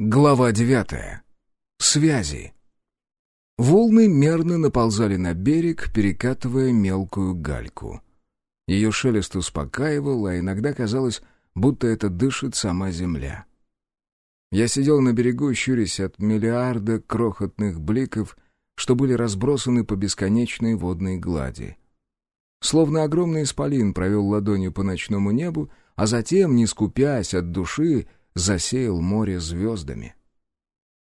Глава девятая. Связи. Волны мерно наползали на берег, перекатывая мелкую гальку. Ее шелест успокаивал, а иногда казалось, будто это дышит сама земля. Я сидел на берегу, щурясь от миллиарда крохотных бликов, что были разбросаны по бесконечной водной глади. Словно огромный исполин провел ладонью по ночному небу, а затем, не скупясь от души, засеял море звездами.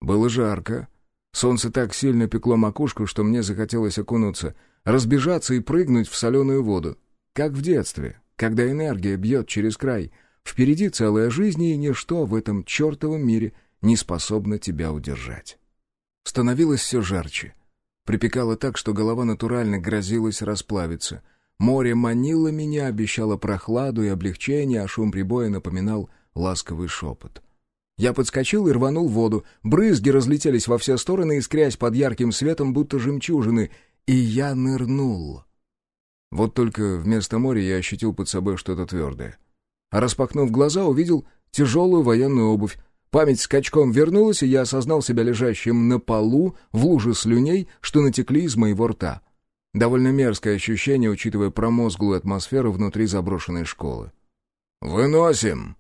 Было жарко. Солнце так сильно пекло макушку, что мне захотелось окунуться, разбежаться и прыгнуть в соленую воду. Как в детстве, когда энергия бьет через край. Впереди целая жизнь, и ничто в этом чертовом мире не способно тебя удержать. Становилось все жарче. Припекало так, что голова натурально грозилась расплавиться. Море манило меня, обещало прохладу и облегчение, а шум прибоя напоминал ласковый шепот. Я подскочил и рванул воду. Брызги разлетелись во все стороны, искрясь под ярким светом, будто жемчужины, и я нырнул. Вот только вместо моря я ощутил под собой что-то твердое. А распахнув глаза, увидел тяжелую военную обувь. Память скачком вернулась, и я осознал себя лежащим на полу в луже слюней, что натекли из моего рта. Довольно мерзкое ощущение, учитывая промозглую атмосферу внутри заброшенной школы. «Выносим!»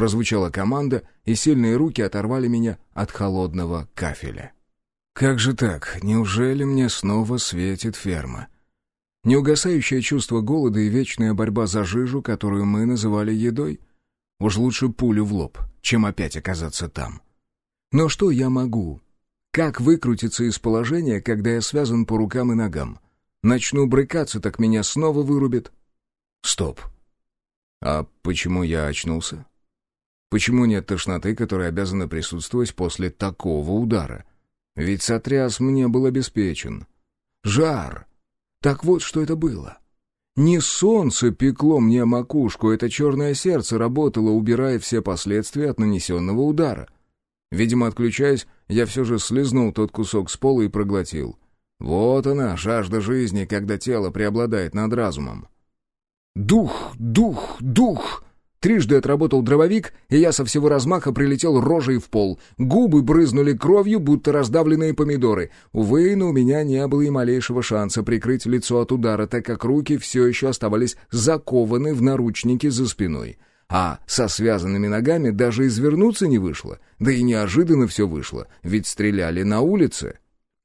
Прозвучала команда, и сильные руки оторвали меня от холодного кафеля. Как же так? Неужели мне снова светит ферма? Неугасающее чувство голода и вечная борьба за жижу, которую мы называли едой? Уж лучше пулю в лоб, чем опять оказаться там. Но что я могу? Как выкрутиться из положения, когда я связан по рукам и ногам? Начну брыкаться, так меня снова вырубит. Стоп. А почему я очнулся? Почему нет тошноты, которая обязана присутствовать после такого удара? Ведь сотряс мне был обеспечен. Жар! Так вот, что это было. Не солнце пекло мне макушку, это черное сердце работало, убирая все последствия от нанесенного удара. Видимо, отключаясь, я все же слезнул тот кусок с пола и проглотил. Вот она, жажда жизни, когда тело преобладает над разумом. «Дух! Дух! Дух!» Трижды отработал дробовик, и я со всего размаха прилетел рожей в пол. Губы брызнули кровью, будто раздавленные помидоры. Увы, но у меня не было и малейшего шанса прикрыть лицо от удара, так как руки все еще оставались закованы в наручники за спиной. А со связанными ногами даже извернуться не вышло. Да и неожиданно все вышло, ведь стреляли на улице.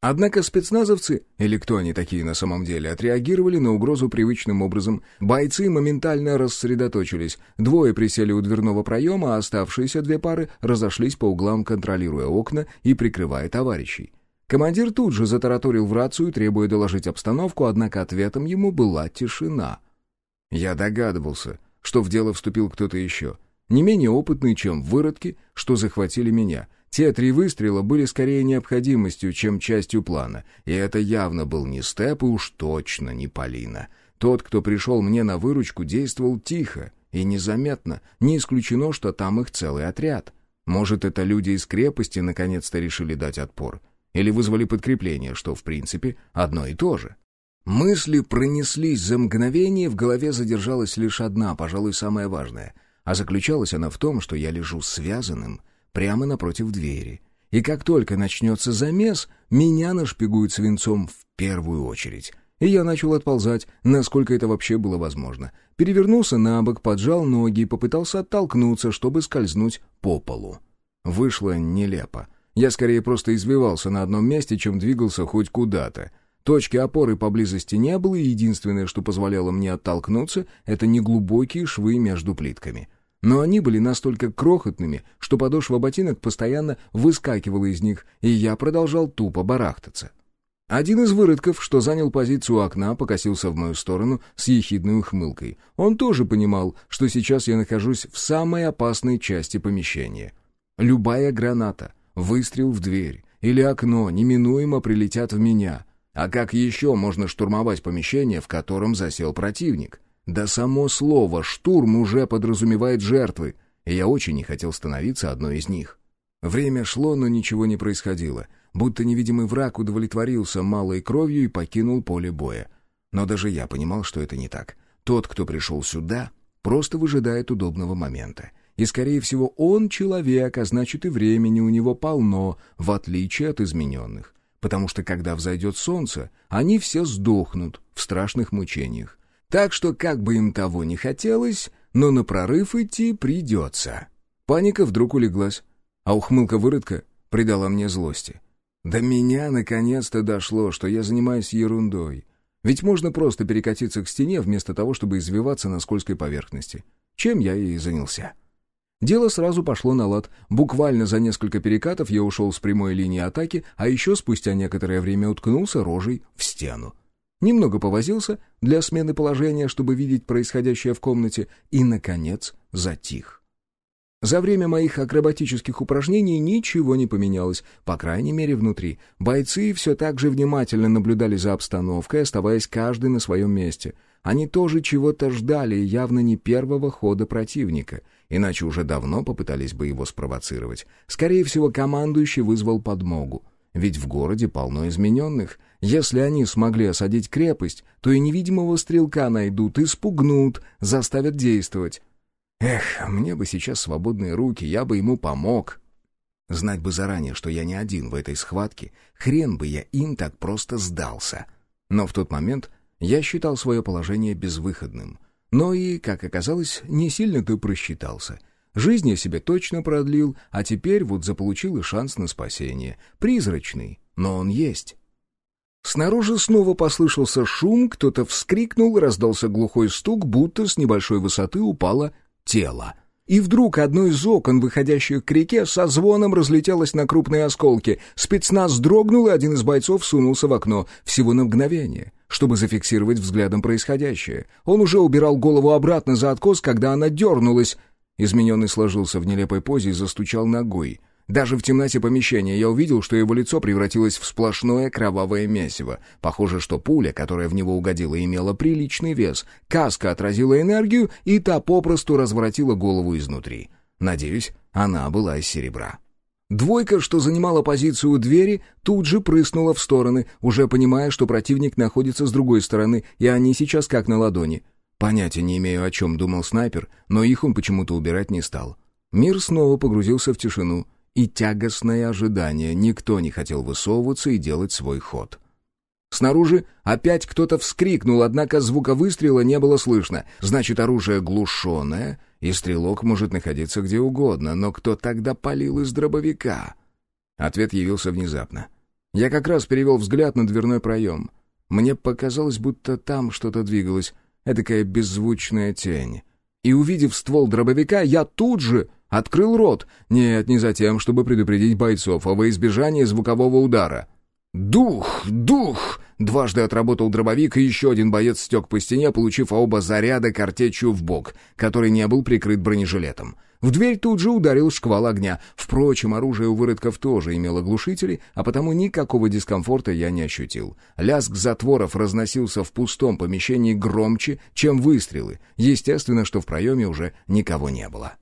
Однако спецназовцы, или кто они такие на самом деле, отреагировали на угрозу привычным образом. Бойцы моментально рассредоточились. Двое присели у дверного проема, а оставшиеся две пары разошлись по углам, контролируя окна и прикрывая товарищей. Командир тут же затараторил в рацию, требуя доложить обстановку, однако ответом ему была тишина. Я догадывался, что в дело вступил кто-то еще, не менее опытный, чем выродки, что захватили меня — те три выстрела были скорее необходимостью, чем частью плана, и это явно был не Степ и уж точно не Полина. Тот, кто пришел мне на выручку, действовал тихо и незаметно, не исключено, что там их целый отряд. Может, это люди из крепости наконец-то решили дать отпор, или вызвали подкрепление, что, в принципе, одно и то же. Мысли пронеслись за мгновение, в голове задержалась лишь одна, пожалуй, самая важная, а заключалась она в том, что я лежу связанным — прямо напротив двери. И как только начнется замес, меня нашпигуют свинцом в первую очередь. И я начал отползать, насколько это вообще было возможно. Перевернулся на бок, поджал ноги и попытался оттолкнуться, чтобы скользнуть по полу. Вышло нелепо. Я скорее просто извивался на одном месте, чем двигался хоть куда-то. Точки опоры поблизости не было, и единственное, что позволяло мне оттолкнуться, это неглубокие швы между плитками. Но они были настолько крохотными, что подошва ботинок постоянно выскакивала из них, и я продолжал тупо барахтаться. Один из выродков, что занял позицию окна, покосился в мою сторону с ехидной ухмылкой. Он тоже понимал, что сейчас я нахожусь в самой опасной части помещения. Любая граната, выстрел в дверь или окно неминуемо прилетят в меня. А как еще можно штурмовать помещение, в котором засел противник? Да само слово «штурм» уже подразумевает жертвы, и я очень не хотел становиться одной из них. Время шло, но ничего не происходило, будто невидимый враг удовлетворился малой кровью и покинул поле боя. Но даже я понимал, что это не так. Тот, кто пришел сюда, просто выжидает удобного момента. и, скорее всего, он человек, а значит и времени у него полно, в отличие от измененных. Потому что, когда взойдет солнце, они все сдохнут в страшных мучениях. Так что, как бы им того не хотелось, но на прорыв идти придется. Паника вдруг улеглась, а ухмылка выродка придала мне злости. До меня наконец-то дошло, что я занимаюсь ерундой. Ведь можно просто перекатиться к стене, вместо того, чтобы извиваться на скользкой поверхности. Чем я и занялся. Дело сразу пошло на лад. Буквально за несколько перекатов я ушел с прямой линии атаки, а еще спустя некоторое время уткнулся рожей в стену. Немного повозился для смены положения, чтобы видеть происходящее в комнате, и, наконец, затих. За время моих акробатических упражнений ничего не поменялось, по крайней мере внутри. Бойцы все так же внимательно наблюдали за обстановкой, оставаясь каждый на своем месте. Они тоже чего-то ждали, явно не первого хода противника, иначе уже давно попытались бы его спровоцировать. Скорее всего, командующий вызвал подмогу. Ведь в городе полно измененных. Если они смогли осадить крепость, то и невидимого стрелка найдут, испугнут, заставят действовать. Эх, мне бы сейчас свободные руки, я бы ему помог. Знать бы заранее, что я не один в этой схватке, хрен бы я им так просто сдался. Но в тот момент я считал свое положение безвыходным. Но и, как оказалось, не сильно-то просчитался. Жизнь я себе точно продлил, а теперь вот заполучил и шанс на спасение. Призрачный, но он есть. Снаружи снова послышался шум, кто-то вскрикнул, раздался глухой стук, будто с небольшой высоты упала тело. И вдруг одно из окон, выходящих к реке, со звоном разлетелось на крупные осколки. Спецназ дрогнул, и один из бойцов сунулся в окно. Всего на мгновение, чтобы зафиксировать взглядом происходящее. Он уже убирал голову обратно за откос, когда она дернулась. Измененный сложился в нелепой позе и застучал ногой — даже в темноте помещения я увидел, что его лицо превратилось в сплошное кровавое месиво. Похоже, что пуля, которая в него угодила, имела приличный вес. Каска отразила энергию, и та попросту разворотила голову изнутри. Надеюсь, она была из серебра. Двойка, что занимала позицию у двери, тут же прыснула в стороны, уже понимая, что противник находится с другой стороны, и они сейчас как на ладони. Понятия не имею, о чем думал снайпер, но их он почему-то убирать не стал. Мир снова погрузился в тишину — и тягостное ожидание. Никто не хотел высовываться и делать свой ход. Снаружи опять кто-то вскрикнул, однако звука выстрела не было слышно. Значит, оружие глушенное, и стрелок может находиться где угодно. Но кто тогда палил из дробовика? Ответ явился внезапно. Я как раз перевел взгляд на дверной проем. Мне показалось, будто там что-то двигалось, эдакая беззвучная тень. И увидев ствол дробовика, я тут же Открыл рот. Нет, не за тем, чтобы предупредить бойцов, а во избежание звукового удара. «Дух! Дух!» Дважды отработал дробовик, и еще один боец стек по стене, получив оба заряда картечью в бок, который не был прикрыт бронежилетом. В дверь тут же ударил шквал огня. Впрочем, оружие у выродков тоже имело глушители, а потому никакого дискомфорта я не ощутил. Лязг затворов разносился в пустом помещении громче, чем выстрелы. Естественно, что в проеме уже никого не было.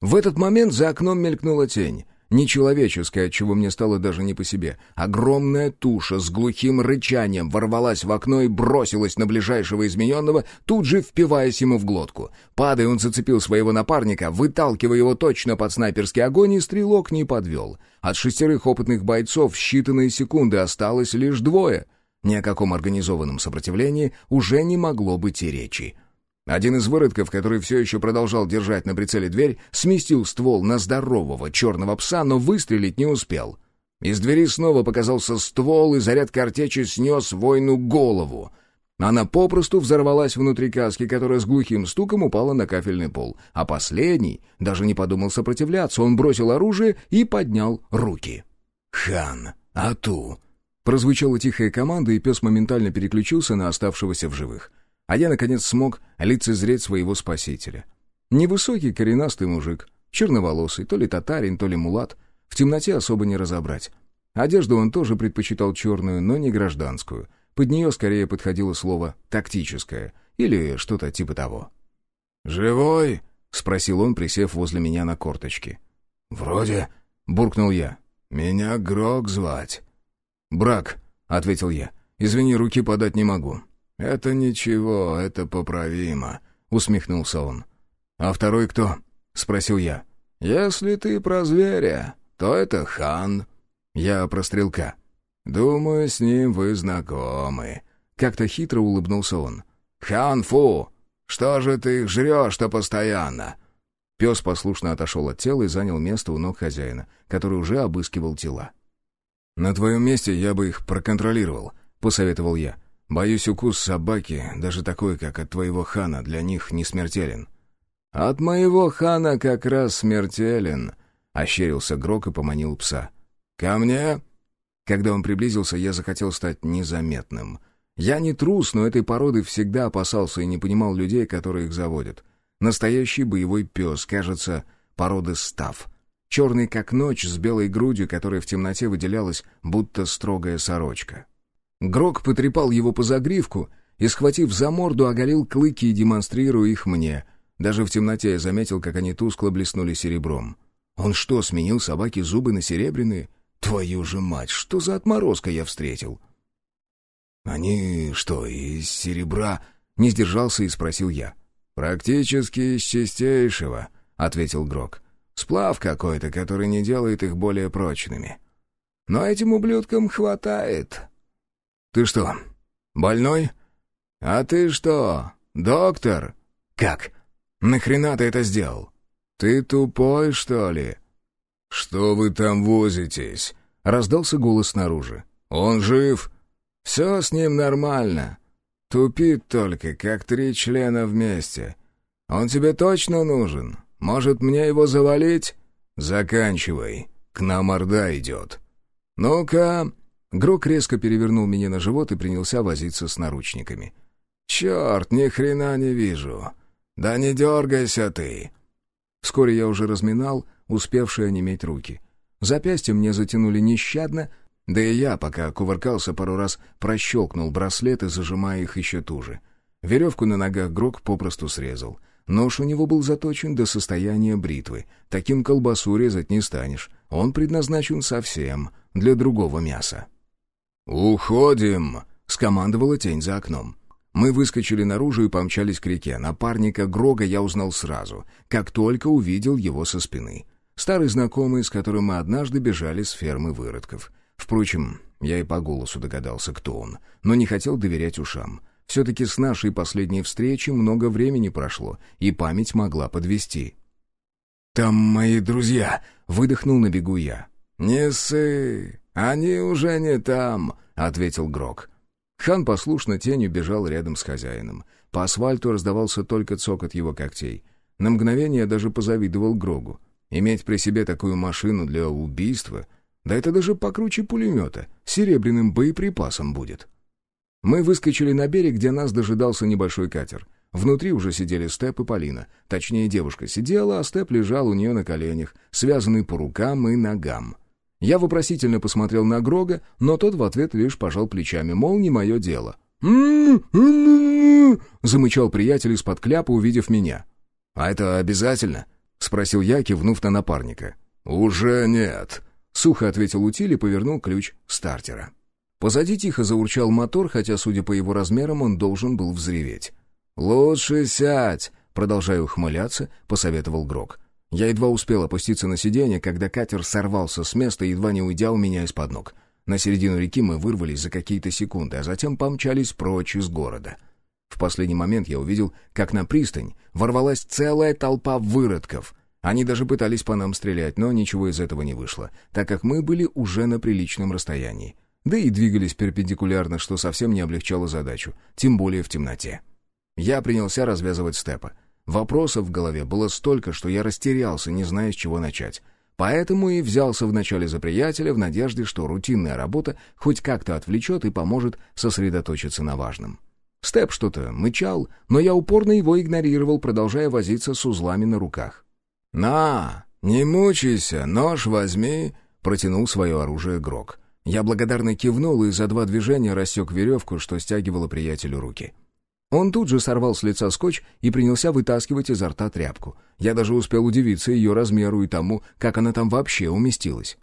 В этот момент за окном мелькнула тень. Нечеловеческая, чего мне стало даже не по себе. Огромная туша с глухим рычанием ворвалась в окно и бросилась на ближайшего измененного, тут же впиваясь ему в глотку. Падая, он зацепил своего напарника, выталкивая его точно под снайперский огонь, и стрелок не подвел. От шестерых опытных бойцов считанные секунды осталось лишь двое. Ни о каком организованном сопротивлении уже не могло быть и речи. Один из выродков, который все еще продолжал держать на прицеле дверь, сместил ствол на здорового черного пса, но выстрелить не успел. Из двери снова показался ствол, и заряд картечи снес воину голову. Она попросту взорвалась внутри каски, которая с глухим стуком упала на кафельный пол. А последний даже не подумал сопротивляться, он бросил оружие и поднял руки. «Хан, ату!» Прозвучала тихая команда, и пес моментально переключился на оставшегося в живых. А я, наконец, смог лицезреть своего спасителя. Невысокий коренастый мужик, черноволосый, то ли татарин, то ли мулат. В темноте особо не разобрать. Одежду он тоже предпочитал черную, но не гражданскую. Под нее скорее подходило слово «тактическое» или что-то типа того. «Живой?» — спросил он, присев возле меня на корточки. «Вроде», — буркнул я. «Меня Грок звать». «Брак», — ответил я. «Извини, руки подать не могу. «Это ничего, это поправимо», — усмехнулся он. «А второй кто?» спросил я. «Если ты про зверя, то это хан». Я про стрелка. «Думаю, с ним вы знакомы». Как-то хитро улыбнулся он. «Хан Фу, что же ты их жрешь-то постоянно?» Пес послушно отошел от тела и занял место у ног хозяина, который уже обыскивал тела. «На твоем месте я бы их проконтролировал», — посоветовал я. «Боюсь, укус собаки, даже такой, как от твоего хана, для них не смертелен». «От моего хана как раз смертелен», — ощерился Грок и поманил пса. «Ко мне?» Когда он приблизился, я захотел стать незаметным. Я не трус, но этой породы всегда опасался и не понимал людей, которые их заводят. Настоящий боевой пес, кажется, породы став — черный как ночь, с белой грудью, которая в темноте выделялась, будто строгая сорочка. Грок потрепал его по загривку и, схватив за морду, оголил клыки демонстрируя их мне. Даже в темноте я заметил, как они тускло блеснули серебром. Он что, сменил собаке зубы на серебряные? Твою же мать, что за отморозка я встретил? «Они что, из серебра?» — не сдержался и спросил я. «Практически из чистейшего», — ответил Грок. Сплав какой-то, который не делает их более прочными. Но этим ублюдкам хватает. Ты что, больной? А ты что, доктор? Как? Нахрена ты это сделал? Ты тупой, что ли? Что вы там возитесь? Раздался голос снаружи. Он жив? Все с ним нормально. Тупит только, как три члена вместе. Он тебе точно нужен? Может, мне его завалить?» «Заканчивай. К нам Орда идет». «Ну-ка...» Грок резко перевернул меня на живот и принялся возиться с наручниками. «Черт, ни хрена не вижу. Да не дергайся ты!» Вскоре я уже разминал, успевшие онеметь руки. Запястья мне затянули нещадно, да и я, пока кувыркался пару раз, прощелкнул браслеты, зажимая их еще туже. Веревку на ногах Грок попросту срезал. Нож у него был заточен до состояния бритвы. Таким колбасу резать не станешь. Он предназначен совсем для другого мяса. «Уходим!» — скомандовала тень за окном. Мы выскочили наружу и помчались к реке. Напарника Грога я узнал сразу, как только увидел его со спины. Старый знакомый, с которым мы однажды бежали с фермы выродков. Впрочем, я и по голосу догадался, кто он, но не хотел доверять ушам. Все-таки с нашей последней встречи много времени прошло, и память могла подвести. «Там мои друзья!» — выдохнул на бегу я. «Не ссы! Они уже не там!» — ответил Грок. Хан послушно тенью бежал рядом с хозяином. По асфальту раздавался только цокот его когтей. На мгновение я даже позавидовал Грогу. Иметь при себе такую машину для убийства, да это даже покруче пулемета, серебряным боеприпасом будет. Мы выскочили на берег, где нас дожидался небольшой катер. Внутри уже сидели Степ и Полина. Точнее, девушка сидела, а Степ лежал у нее на коленях, связанный по рукам и ногам. Я вопросительно посмотрел на Грога, но тот в ответ лишь пожал плечами, мол, не мое дело. замычал приятель из-под кляпа, увидев меня. «А это обязательно?» — спросил я, кивнув на напарника. «Уже нет», — сухо ответил утиль и повернул ключ стартера. Позади тихо заурчал мотор, хотя, судя по его размерам, он должен был взреветь. «Лучше сядь!» — продолжая ухмыляться, посоветовал Грок. Я едва успел опуститься на сиденье, когда катер сорвался с места, едва не уйдя у меня из-под ног. На середину реки мы вырвались за какие-то секунды, а затем помчались прочь из города. В последний момент я увидел, как на пристань ворвалась целая толпа выродков. Они даже пытались по нам стрелять, но ничего из этого не вышло, так как мы были уже на приличном расстоянии да и двигались перпендикулярно, что совсем не облегчало задачу, тем более в темноте. Я принялся развязывать степа. Вопросов в голове было столько, что я растерялся, не зная, с чего начать. Поэтому и взялся вначале за приятеля в надежде, что рутинная работа хоть как-то отвлечет и поможет сосредоточиться на важном. Степ что-то мычал, но я упорно его игнорировал, продолжая возиться с узлами на руках. «На, не мучайся, нож возьми», — протянул свое оружие Грок. Я благодарно кивнул и за два движения рассек веревку, что стягивало приятелю руки. Он тут же сорвал с лица скотч и принялся вытаскивать изо рта тряпку. Я даже успел удивиться ее размеру и тому, как она там вообще уместилась.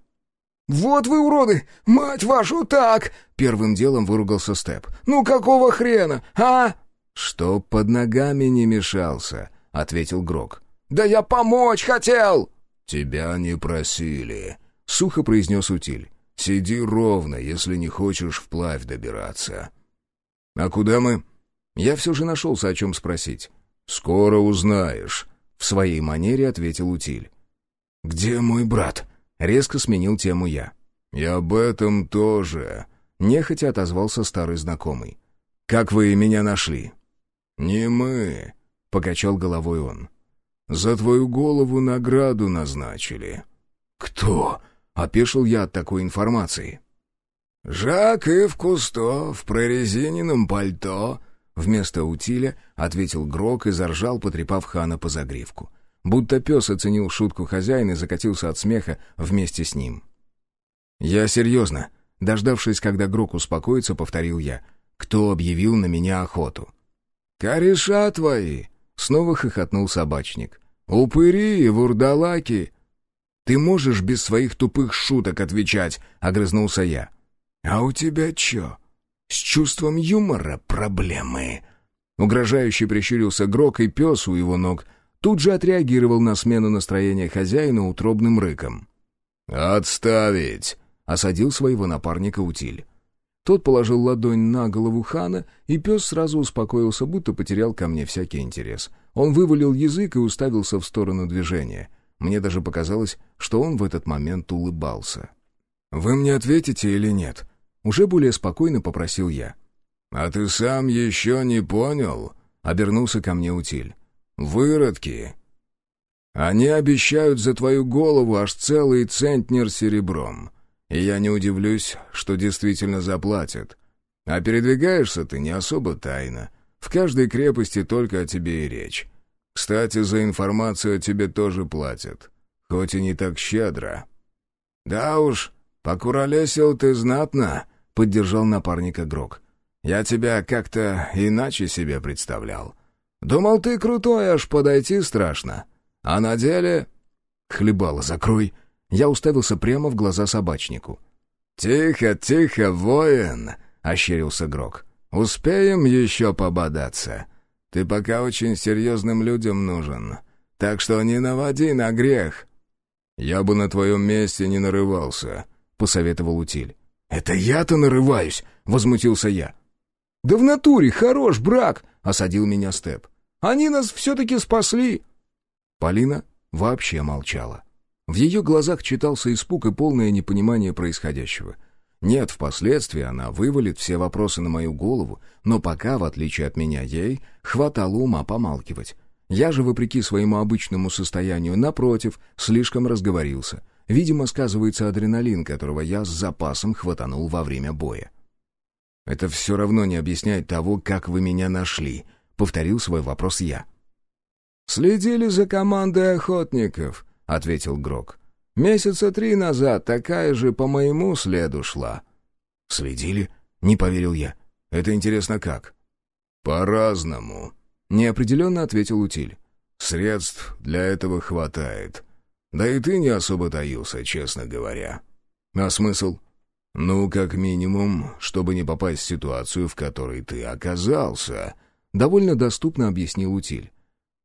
«Вот вы уроды! Мать вашу, так!» Первым делом выругался Степ. «Ну какого хрена, а?» «Чтоб под ногами не мешался», — ответил Грок. Да я помочь хотел!» «Тебя не просили», — сухо произнес утиль. «Сиди ровно, если не хочешь вплавь добираться». «А куда мы?» Я все же нашелся, о чем спросить. «Скоро узнаешь», — в своей манере ответил утиль. «Где мой брат?» — резко сменил тему я. «И об этом тоже», — нехотя отозвался старый знакомый. «Как вы меня нашли?» «Не мы», — покачал головой он. «За твою голову награду назначили». «Кто?» — опешил я от такой информации. «Жак Ив Кусто в прорезиненном пальто», — вместо утиля ответил Грок и заржал, потрепав хана по загривку. Будто пес оценил шутку хозяина и закатился от смеха вместе с ним. «Я серьезно», — дождавшись, когда Грок успокоится, повторил я. «Кто объявил на меня охоту?» «Кореша твои!» — снова хохотнул собачник. «Упыри и вурдалаки!» «Ты можешь без своих тупых шуток отвечать?» — огрызнулся я. «А у тебя чё? С чувством юмора проблемы?» Угрожающе прищурился Грок, и пес у его ног тут же отреагировал на смену настроения хозяина утробным рыком. «Отставить!» — осадил своего напарника Утиль. Тот положил ладонь на голову хана, и пес сразу успокоился, будто потерял ко мне всякий интерес. Он вывалил язык и уставился в сторону движения. Мне даже показалось, что он в этот момент улыбался. «Вы мне ответите или нет?» Уже более спокойно попросил я. «А ты сам еще не понял?» — обернулся ко мне Утиль. «Выродки! Они обещают за твою голову аж целый центнер серебром. И я не удивлюсь, что действительно заплатят. А передвигаешься ты не особо тайно. В каждой крепости только о тебе и речь. Кстати, за информацию тебе тоже платят. Хоть и не так щедро. Да уж, покуролесил ты знатно, — поддержал напарника Грок. Я тебя как-то иначе себе представлял. Думал, ты крутой, аж подойти страшно. А на деле... Хлебало закрой, я уставился прямо в глаза собачнику. «Тихо, тихо, воин!» — ощерился Грок. «Успеем еще пободаться. Ты пока очень серьезным людям нужен, так что не наводи на грех». «Я бы на твоем месте не нарывался», — посоветовал Утиль. «Это я-то нарываюсь!» — возмутился я. «Да в натуре хорош брак!» — осадил меня Степ. «Они нас все-таки спасли!» Полина вообще молчала. В ее глазах читался испуг и полное непонимание происходящего. Нет, впоследствии она вывалит все вопросы на мою голову, но пока, в отличие от меня, ей хватало ума помалкивать. Я же, вопреки своему обычному состоянию, напротив, слишком разговорился. Видимо, сказывается адреналин, которого я с запасом хватанул во время боя. «Это все равно не объясняет того, как вы меня нашли», — повторил свой вопрос я. «Следили за командой охотников», — ответил Грок. «Месяца три назад такая же по моему следу шла». «Следили?» — не поверил я. «Это интересно как?» «По-разному», — неопределенно ответил Утиль. «Средств для этого хватает. Да и ты не особо таился, честно говоря. А смысл? Ну, как минимум, чтобы не попасть в ситуацию, в которой ты оказался», — довольно доступно объяснил Утиль.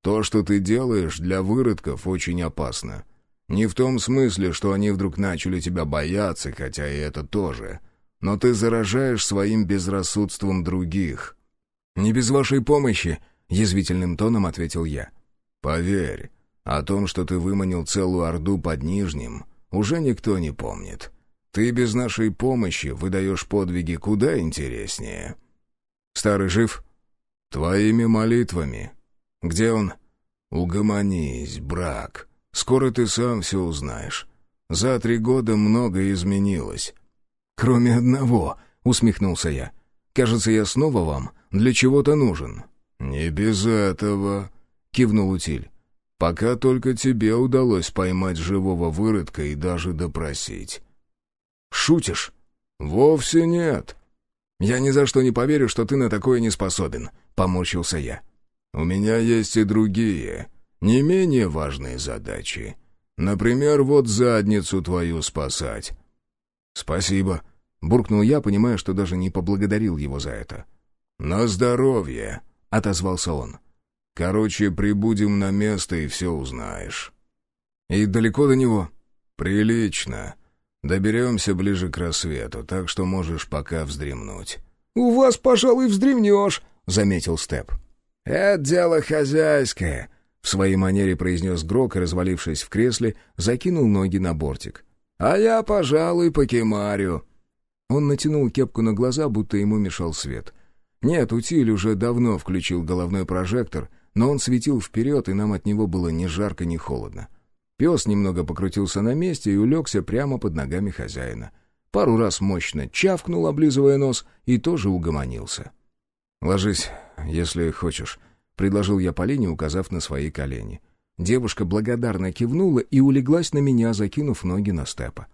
То, что ты делаешь, для выродков очень опасно. Не в том смысле, что они вдруг начали тебя бояться, хотя и это тоже. Но ты заражаешь своим безрассудством других. «Не без вашей помощи», — язвительным тоном ответил я. «Поверь, о том, что ты выманил целую орду под Нижним, уже никто не помнит. Ты без нашей помощи выдаешь подвиги куда интереснее». «Старый жив?» «Твоими молитвами», «Где он?» «Угомонись, брак. Скоро ты сам все узнаешь. За три года многое изменилось». «Кроме одного», — усмехнулся я. «Кажется, я снова вам для чего-то нужен». «Не без этого», — кивнул Утиль. «Пока только тебе удалось поймать живого выродка и даже допросить». «Шутишь?» «Вовсе нет». «Я ни за что не поверю, что ты на такое не способен», — поморщился я. У меня есть и другие, не менее важные задачи. Например, вот задницу твою спасать». «Спасибо», — буркнул я, понимая, что даже не поблагодарил его за это. «На здоровье», — отозвался он. Короче, прибудем на место и все узнаешь». «И далеко до него?» «Прилично. Доберемся ближе к рассвету, так что можешь пока вздремнуть». «У вас, пожалуй, вздремнешь», — заметил Степ. «Это дело хозяйское», — в своей манере произнес Грок и, развалившись в кресле, закинул ноги на бортик. «А я, пожалуй, покемарю». Он натянул кепку на глаза, будто ему мешал свет. Нет, утиль уже давно включил головной прожектор, но он светил вперед, и нам от него было ни жарко, ни холодно. Пес немного покрутился на месте и улегся прямо под ногами хозяина. Пару раз мощно чавкнул, облизывая нос, и тоже угомонился. «Ложись, если хочешь», — предложил я Полине, указав на свои колени. Девушка благодарно кивнула и улеглась на меня, закинув ноги на степа.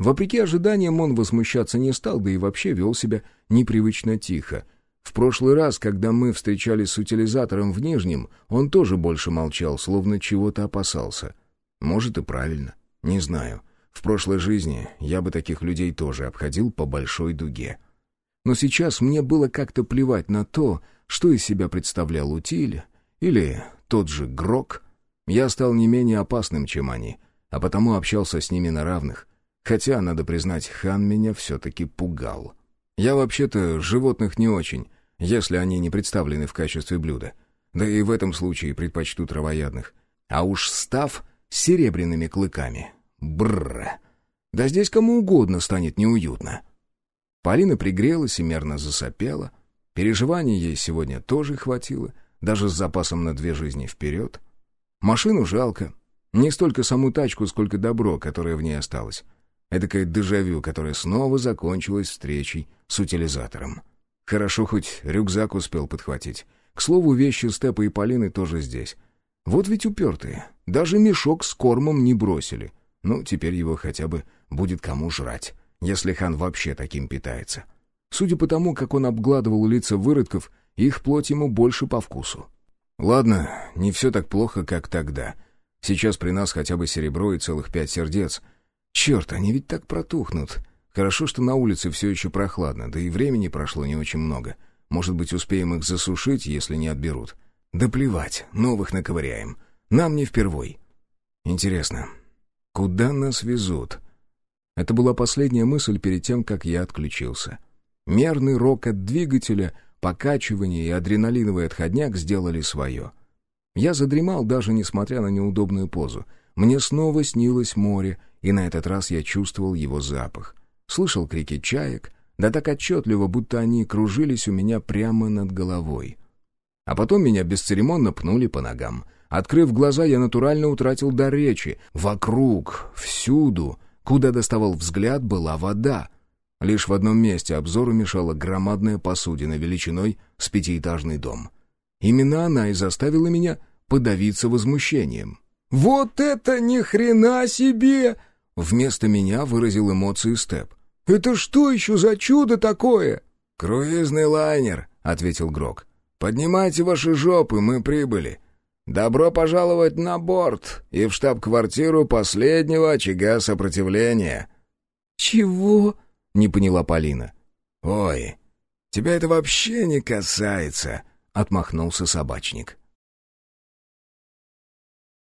Вопреки ожиданиям он возмущаться не стал, да и вообще вел себя непривычно тихо. В прошлый раз, когда мы встречались с утилизатором в Нижнем, он тоже больше молчал, словно чего-то опасался. Может и правильно, не знаю. В прошлой жизни я бы таких людей тоже обходил по большой дуге. Но сейчас мне было как-то плевать на то, что из себя представлял утиль или тот же Грок. Я стал не менее опасным, чем они, а потому общался с ними на равных. Хотя, надо признать, хан меня все-таки пугал. Я вообще-то животных не очень, если они не представлены в качестве блюда. Да и в этом случае предпочту травоядных. А уж став серебряными клыками. Бррр. Да здесь кому угодно станет неуютно. Полина пригрелась и мерно засопела. Переживаний ей сегодня тоже хватило, даже с запасом на две жизни вперед. Машину жалко. Не столько саму тачку, сколько добро, которое в ней осталось. Эдакое дежавю, которое снова закончилось встречей с утилизатором. Хорошо, хоть рюкзак успел подхватить. К слову, вещи Степа и Полины тоже здесь. Вот ведь упертые. Даже мешок с кормом не бросили. Ну, теперь его хотя бы будет кому жрать, если хан вообще таким питается. Судя по тому, как он обгладывал лица выродков, их плоть ему больше по вкусу. Ладно, не все так плохо, как тогда. Сейчас при нас хотя бы серебро и целых пять сердец. Черт, они ведь так протухнут. Хорошо, что на улице все еще прохладно, да и времени прошло не очень много. Может быть, успеем их засушить, если не отберут. Да плевать, новых наковыряем. Нам не впервой. Интересно, куда нас везут? Это была последняя мысль перед тем, как я отключился. Мерный рокот двигателя, покачивание и адреналиновый отходняк сделали свое. Я задремал, даже несмотря на неудобную позу. Мне снова снилось море, и на этот раз я чувствовал его запах. Слышал крики чаек, да так отчетливо, будто они кружились у меня прямо над головой. А потом меня бесцеремонно пнули по ногам. Открыв глаза, я натурально утратил дар речи. Вокруг, всюду, куда доставал взгляд, была вода. Лишь в одном месте обзору мешала громадная посудина величиной с пятиэтажный дом. Именно она и заставила меня подавиться возмущением. «Вот это ни хрена себе!» Вместо меня выразил эмоции Степ. «Это что еще за чудо такое?» «Круизный лайнер», — ответил Грок. «Поднимайте ваши жопы, мы прибыли. Добро пожаловать на борт и в штаб-квартиру последнего очага сопротивления». «Чего?» — не поняла Полина. «Ой, тебя это вообще не касается», — отмахнулся собачник.